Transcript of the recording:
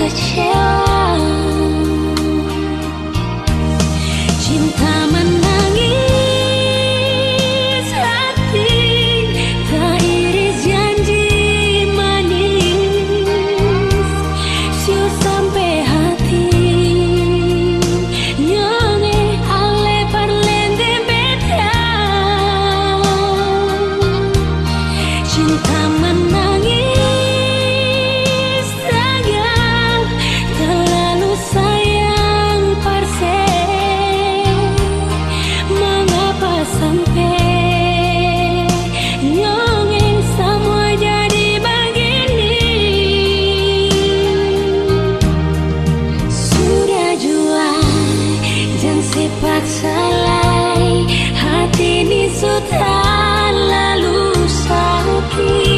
的牵。salai hati ini sudah lalu sakit